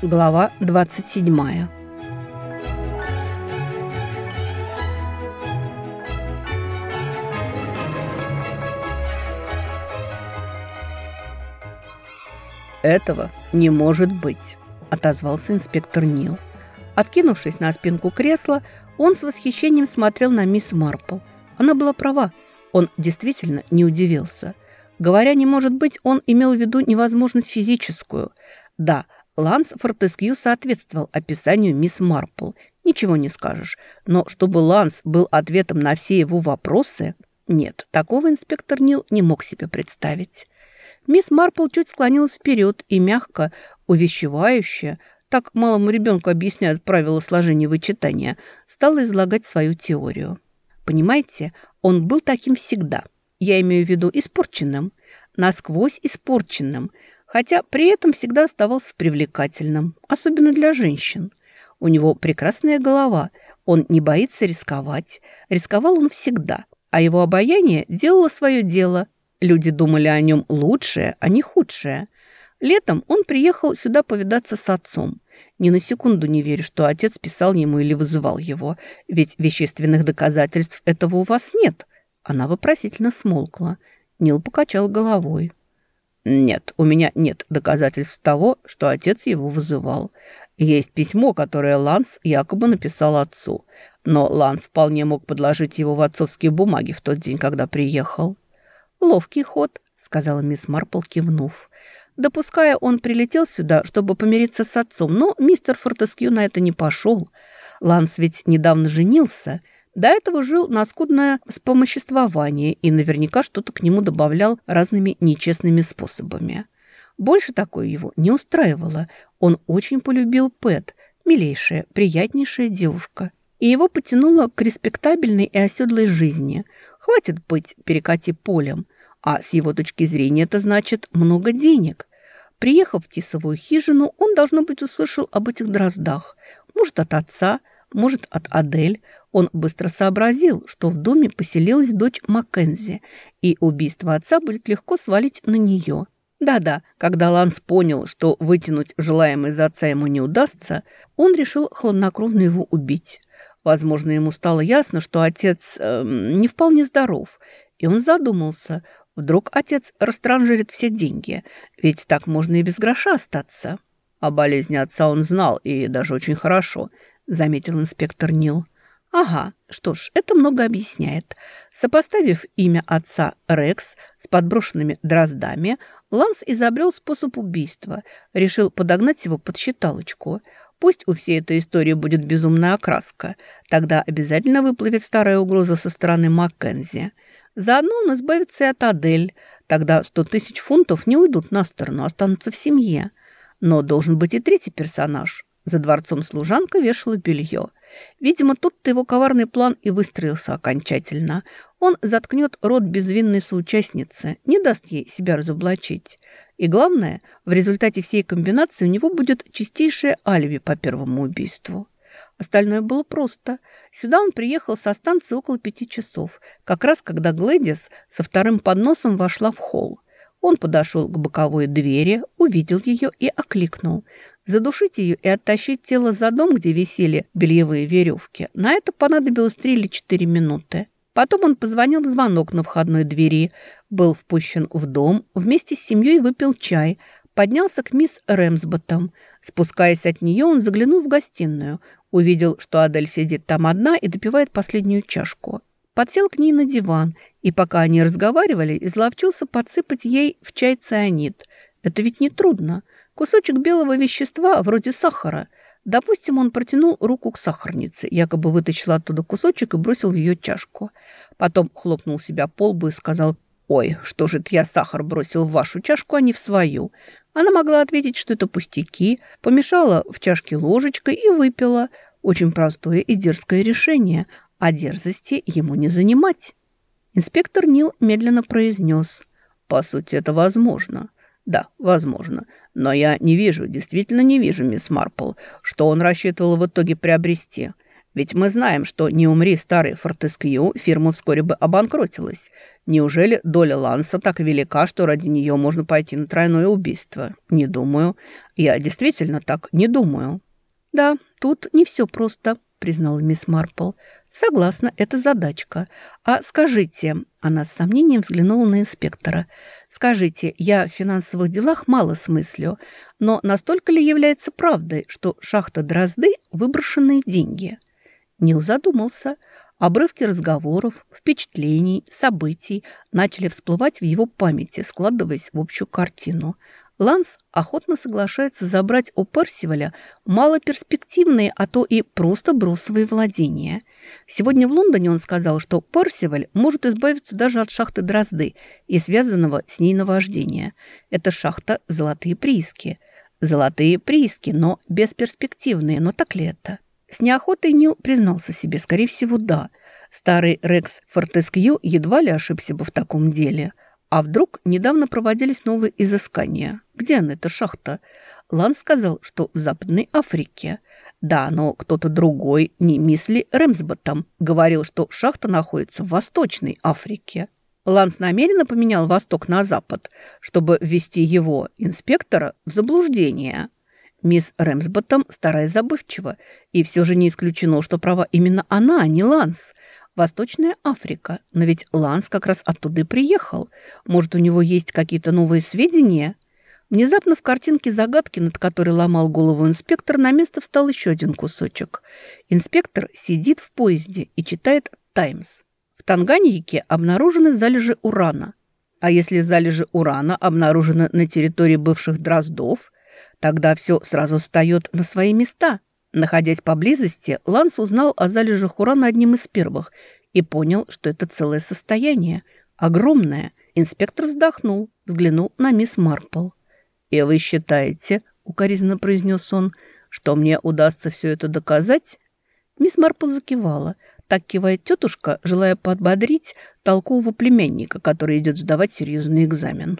Глава 27 «Этого не может быть», – отозвался инспектор Нил. Откинувшись на спинку кресла, он с восхищением смотрел на мисс Марпл. Она была права. Он действительно не удивился. Говоря «не может быть», он имел в виду невозможность физическую. Да, Ланс Фортескью соответствовал описанию мисс Марпл. Ничего не скажешь. Но чтобы Ланс был ответом на все его вопросы... Нет, такого инспектор Нил не мог себе представить. Мисс Марпл чуть склонилась вперед и мягко, увещевающе, так малому ребенку объясняют правила сложения вычитания, стала излагать свою теорию. Понимаете, он был таким всегда. Я имею в виду испорченным, насквозь испорченным, хотя при этом всегда оставался привлекательным, особенно для женщин. У него прекрасная голова, он не боится рисковать. Рисковал он всегда, а его обаяние делало свое дело. Люди думали о нем лучшее, а не худшее – Летом он приехал сюда повидаться с отцом. Ни на секунду не верю, что отец писал ему или вызывал его, ведь вещественных доказательств этого у вас нет. Она вопросительно смолкла. Нил покачал головой. «Нет, у меня нет доказательств того, что отец его вызывал. Есть письмо, которое Ланс якобы написал отцу. Но Ланс вполне мог подложить его в отцовские бумаги в тот день, когда приехал». «Ловкий ход», — сказала мисс Марпл, кивнув. Допуская, он прилетел сюда, чтобы помириться с отцом, но мистер Фортескью на это не пошел. Ланс ведь недавно женился, до этого жил на скудное вспомоществование и наверняка что-то к нему добавлял разными нечестными способами. Больше такое его не устраивало. Он очень полюбил Пэт, милейшая, приятнейшая девушка. И его потянуло к респектабельной и оседлой жизни. Хватит быть перекати полем. А с его точки зрения это значит много денег. Приехав в Тисовую хижину, он, должно быть, услышал об этих дроздах. Может, от отца, может, от Адель. Он быстро сообразил, что в доме поселилась дочь Маккензи, и убийство отца будет легко свалить на нее. Да-да, когда Ланс понял, что вытянуть желаемое из отца ему не удастся, он решил хладнокровно его убить. Возможно, ему стало ясно, что отец э, не вполне здоров, и он задумался, Вдруг отец растранжирит все деньги, ведь так можно и без гроша остаться. О болезни отца он знал, и даже очень хорошо, заметил инспектор Нил. Ага, что ж, это много объясняет. Сопоставив имя отца Рекс с подброшенными дроздами, Ланс изобрел способ убийства, решил подогнать его под считалочку. Пусть у всей этой истории будет безумная окраска, тогда обязательно выплывет старая угроза со стороны Маккензи – Заодно он избавится и от Адель. Тогда сто тысяч фунтов не уйдут на сторону, останутся в семье. Но должен быть и третий персонаж. За дворцом служанка вешала белье. Видимо, тут-то его коварный план и выстроился окончательно. Он заткнет рот безвинной соучастницы, не даст ей себя разоблачить. И главное, в результате всей комбинации у него будет чистейшее алиби по первому убийству. Остальное было просто. Сюда он приехал со станции около пяти часов, как раз когда Глэдис со вторым подносом вошла в холл. Он подошел к боковой двери, увидел ее и окликнул. Задушить ее и оттащить тело за дом, где висели бельевые веревки, на это понадобилось три или четыре минуты. Потом он позвонил в звонок на входной двери, был впущен в дом, вместе с семьей выпил чай, поднялся к мисс Рэмсботтом. Спускаясь от нее, он заглянул в гостиную – Увидел, что Адель сидит там одна и допивает последнюю чашку. Подсел к ней на диван, и пока они разговаривали, изловчился подсыпать ей в чай цианид. Это ведь не трудно. Кусочек белого вещества, вроде сахара. Допустим, он протянул руку к сахарнице, якобы вытащил оттуда кусочек и бросил в ее чашку. Потом хлопнул себя по лбу и сказал «Ой, что же я сахар бросил в вашу чашку, а не в свою?» Она могла ответить, что это пустяки, помешала в чашке ложечкой и выпила. Очень простое и дерзкое решение, а дерзости ему не занимать. Инспектор Нил медленно произнес. «По сути, это возможно. Да, возможно. Но я не вижу, действительно не вижу, мисс Марпл, что он рассчитывал в итоге приобрести. Ведь мы знаем, что не умри старый Фортескью, фирма вскоре бы обанкротилась. Неужели доля Ланса так велика, что ради нее можно пойти на тройное убийство? Не думаю. Я действительно так не думаю. Да, тут не все просто, признала мисс Марпл. Согласна, это задачка. А скажите, она с сомнением взглянула на инспектора. Скажите, я в финансовых делах мало смыслю, но настолько ли является правдой, что шахта Дрозды – выброшенные деньги? Нил задумался. Обрывки разговоров, впечатлений, событий начали всплывать в его памяти, складываясь в общую картину – Ланс охотно соглашается забрать у Персиваля малоперспективные, а то и просто бросовые владения. Сегодня в Лондоне он сказал, что Персиваль может избавиться даже от шахты Дрозды и связанного с ней наваждения. Это шахта «Золотые прииски». Золотые прииски, но бесперспективные, но так ли это? С неохотой Нил признался себе, скорее всего, да. Старый Рекс Фортескью едва ли ошибся бы в таком деле – а вдруг недавно проводились новые изыскания? Где она, эта шахта? Лан сказал, что в Западной Африке. Да, но кто-то другой, не мисли Рэмсботом, говорил, что шахта находится в Восточной Африке. Ланс намеренно поменял Восток на Запад, чтобы ввести его, инспектора, в заблуждение. Мисс Рэмсботом старая забывчива, и все же не исключено, что права именно она, а не Ланс. Восточная Африка. Но ведь Ланс как раз оттуда и приехал. Может, у него есть какие-то новые сведения? Внезапно в картинке загадки, над которой ломал голову инспектор, на место встал еще один кусочек. Инспектор сидит в поезде и читает «Таймс». В Танганьике обнаружены залежи урана. А если залежи урана обнаружены на территории бывших Дроздов, тогда все сразу встает на свои места – Находясь поблизости, Ланс узнал о залежах урана одним из первых и понял, что это целое состояние, огромное. Инспектор вздохнул, взглянул на мисс Марпл. «И вы считаете, — укоризненно произнес он, — что мне удастся все это доказать?» Мисс Марпл закивала. Так кивает тетушка, желая подбодрить толкового племянника, который идет сдавать серьезный экзамен.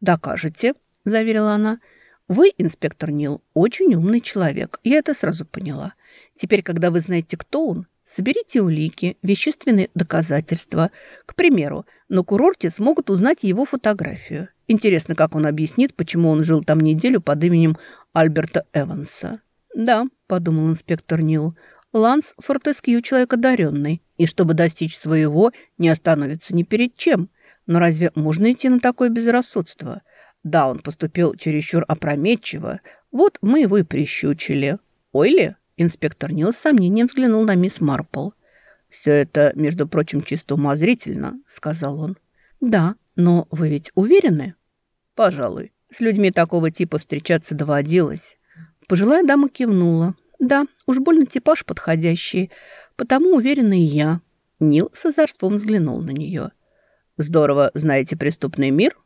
«Докажете», — заверила она, — вы, инспектор Нил, очень умный человек. Я это сразу поняла. Теперь, когда вы знаете, кто он, соберите улики, вещественные доказательства. К примеру, на курорте смогут узнать его фотографию. Интересно, как он объяснит, почему он жил там неделю под именем Альберта Эванса. «Да», – подумал инспектор Нил, – «Ланс Фортескью человек одаренный, и чтобы достичь своего, не остановится ни перед чем. Но разве можно идти на такое безрассудство?» Да, он поступил чересчур опрометчиво. Вот мы его и прищучили. Ой ли? Инспектор Нил с сомнением взглянул на мисс Марпл. «Все это, между прочим, чисто умозрительно», — сказал он. «Да, но вы ведь уверены?» «Пожалуй. С людьми такого типа встречаться доводилось». Пожилая дама кивнула. «Да, уж больно типаж подходящий, потому уверена и я». Нил с озорством взглянул на нее. «Здорово знаете преступный мир?»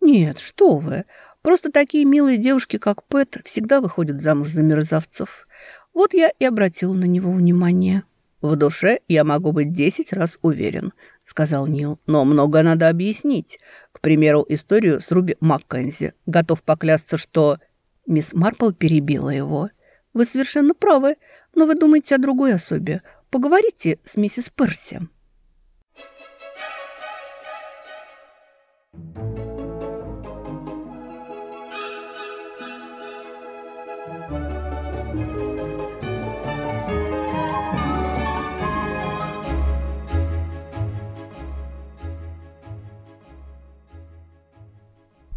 «Нет, что вы. Просто такие милые девушки, как Пэт, всегда выходят замуж за мерзавцев. Вот я и обратил на него внимание». «В душе я могу быть десять раз уверен», — сказал Нил. «Но много надо объяснить. К примеру, историю с Руби Маккензи. Готов поклясться, что...» Мисс Марпл перебила его. «Вы совершенно правы, но вы думаете о другой особе. Поговорите с миссис Перси».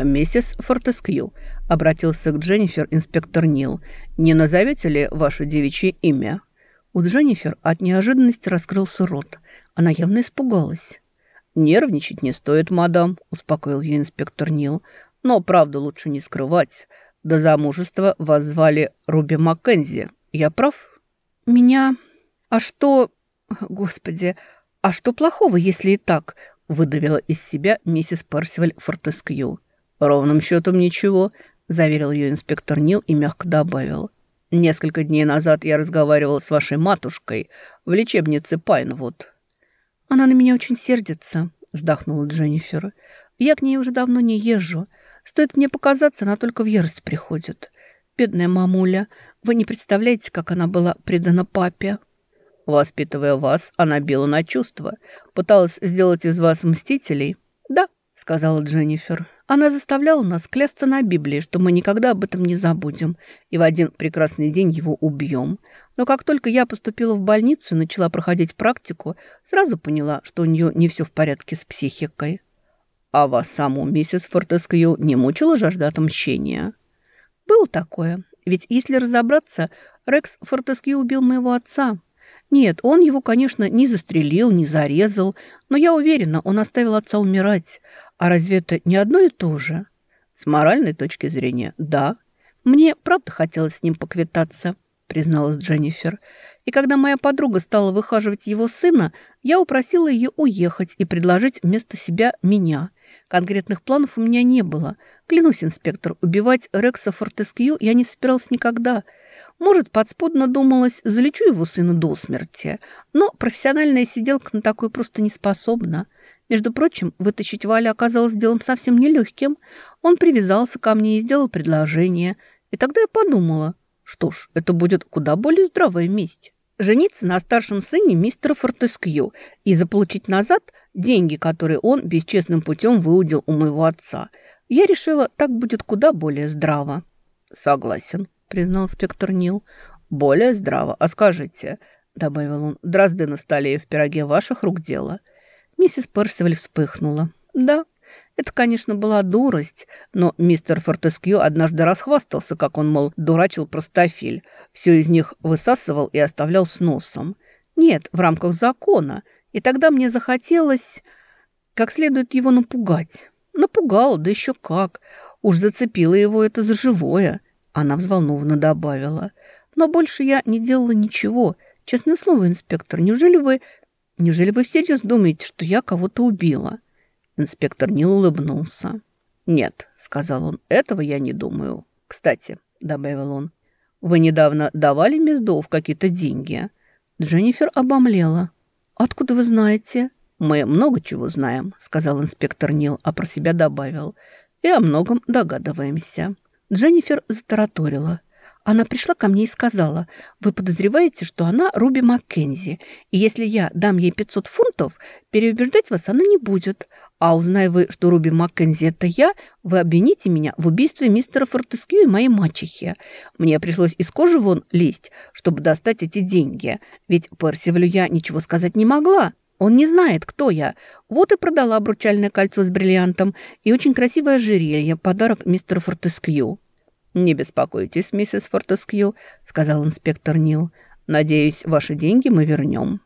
«Миссис Фортескью», — обратился к Дженнифер инспектор Нил, «не назовете ли ваше девичье имя?» У Дженнифер от неожиданности раскрылся рот. Она явно испугалась. «Нервничать не стоит, мадам», — успокоил ее инспектор Нил. «Но правду лучше не скрывать. До замужества вас звали Руби Маккензи. Я прав?» «Меня... А что... Господи, а что плохого, если и так?» — выдавила из себя миссис Персиваль Фортескью. «Ровным счетом ничего», – заверил ее инспектор Нил и мягко добавил. «Несколько дней назад я разговаривал с вашей матушкой в лечебнице Пайнвуд». «Она на меня очень сердится», – вздохнула Дженнифер. «Я к ней уже давно не езжу. Стоит мне показаться, она только в ярость приходит. Бедная мамуля, вы не представляете, как она была предана папе». Воспитывая вас, она била на чувства. Пыталась сделать из вас мстителей. Сказала Дженнифер. Она заставляла нас клясться на Библии, что мы никогда об этом не забудем и в один прекрасный день его убьем. Но как только я поступила в больницу и начала проходить практику, сразу поняла, что у нее не все в порядке с психикой. А вас саму, миссис Фортескью, не мучила жажда отмщения? Было такое. Ведь если разобраться, Рекс Фортескью убил моего отца. Нет, он его, конечно, не застрелил, не зарезал, но я уверена, он оставил отца умирать. А разве это не одно и то же? С моральной точки зрения, да. Мне правда хотелось с ним поквитаться, призналась Дженнифер. И когда моя подруга стала выхаживать его сына, я упросила ее уехать и предложить вместо себя меня. Конкретных планов у меня не было. Клянусь, инспектор, убивать Рекса Фортескью я не собиралась никогда. Может, подспудно думалось, залечу его сына до смерти. Но профессиональная сиделка на такое просто не способна. Между прочим, вытащить Валя оказалось делом совсем нелегким. Он привязался ко мне и сделал предложение. И тогда я подумала, что ж, это будет куда более здравая месть. Жениться на старшем сыне мистера Фортескью и заполучить назад деньги, которые он бесчестным путем выудил у моего отца. Я решила, так будет куда более здраво. «Согласен», — признал спектр Нил. «Более здраво. А скажите», — добавил он, — «дрозды на столе и в пироге ваших рук дело». Миссис Персиваль вспыхнула. «Да, это, конечно, была дурость, но мистер Фортескью однажды расхвастался, как он, мол, дурачил простофиль. Все из них высасывал и оставлял с носом. Нет, в рамках закона. И тогда мне захотелось как следует его напугать. Напугала, да еще как. Уж зацепила его это за живое. Она взволнованно добавила. Но больше я не делала ничего. Честное слово, инспектор, неужели вы Неужели вы всерьез думаете, что я кого-то убила?» Инспектор Нил улыбнулся. «Нет», — сказал он, — «этого я не думаю. Кстати», — добавил он, — «вы недавно давали мисс Доув какие-то деньги?» Дженнифер обомлела. «Откуда вы знаете?» «Мы много чего знаем», — сказал инспектор Нил, а про себя добавил. «И о многом догадываемся». Дженнифер затараторила. Она пришла ко мне и сказала, вы подозреваете, что она Руби Маккензи, и если я дам ей 500 фунтов, переубеждать вас она не будет. А узная вы, что Руби Маккензи – это я, вы обвините меня в убийстве мистера Фортескью и моей мачехи. Мне пришлось из кожи вон лезть, чтобы достать эти деньги, ведь Персивалю я ничего сказать не могла. Он не знает, кто я. Вот и продала обручальное кольцо с бриллиантом и очень красивое ожерелье, подарок мистеру Фортескью. «Не беспокойтесь, миссис Фортескью», — сказал инспектор Нил. «Надеюсь, ваши деньги мы вернем».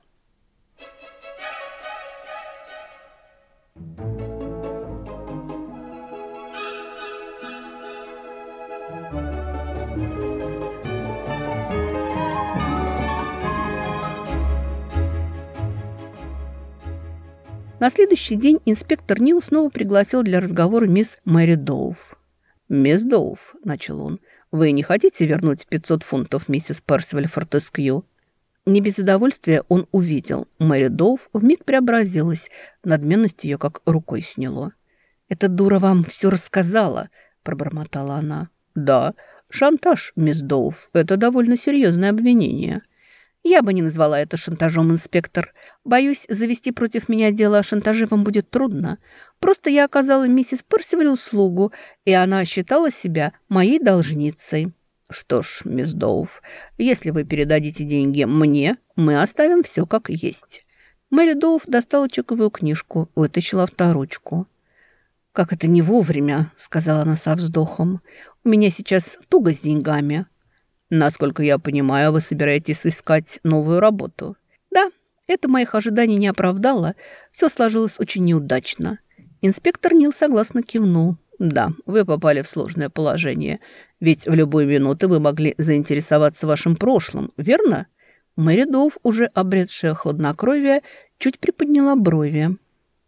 На следующий день инспектор Нил снова пригласил для разговора мисс Мэри Доуф. «Мисс Доуф», — начал он, — «вы не хотите вернуть 500 фунтов миссис Персиваль Фортескью?» Не без удовольствия он увидел. Мэри Доуф вмиг преобразилась, надменность ее как рукой сняло. «Эта дура вам все рассказала», — пробормотала она. «Да, шантаж, мисс Доуф, это довольно серьезное обвинение». Я бы не назвала это шантажом, инспектор. Боюсь, завести против меня дело о шантаже вам будет трудно. Просто я оказала миссис Персиваль услугу, и она считала себя моей должницей. Что ж, мисс Доуф, если вы передадите деньги мне, мы оставим все как есть. Мэри Доуф достала чековую книжку, вытащила авторучку. «Как это не вовремя», — сказала она со вздохом. «У меня сейчас туго с деньгами». Насколько я понимаю, вы собираетесь искать новую работу. Да, это моих ожиданий не оправдало. Все сложилось очень неудачно. Инспектор Нил согласно кивнул. Да, вы попали в сложное положение. Ведь в любую минуту вы могли заинтересоваться вашим прошлым, верно? Мэри Доув, уже обретшая хладнокровие, чуть приподняла брови.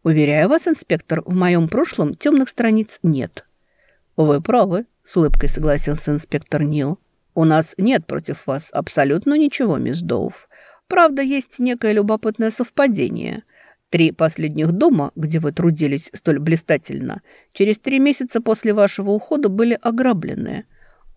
«Уверяю вас, инспектор, в моем прошлом темных страниц нет». «Вы правы», — с улыбкой согласился инспектор Нил. «У нас нет против вас абсолютно ничего, мисс Доуф. Правда, есть некое любопытное совпадение. Три последних дома, где вы трудились столь блистательно, через три месяца после вашего ухода были ограблены.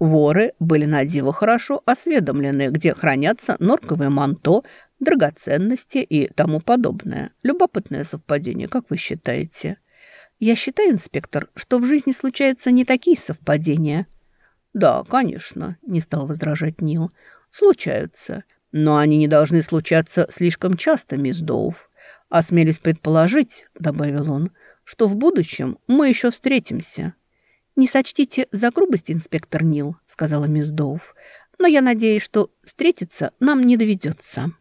Воры были на диво хорошо осведомлены, где хранятся норковые манто, драгоценности и тому подобное. Любопытное совпадение, как вы считаете? Я считаю, инспектор, что в жизни случаются не такие совпадения. Да, конечно, не стал возражать Нил. Случаются. Но они не должны случаться слишком часто, мисс Доув. Осмелюсь предположить, добавил он, что в будущем мы еще встретимся. «Не сочтите за грубость, инспектор Нил», — сказала мисс Доув. «но я надеюсь, что встретиться нам не доведется».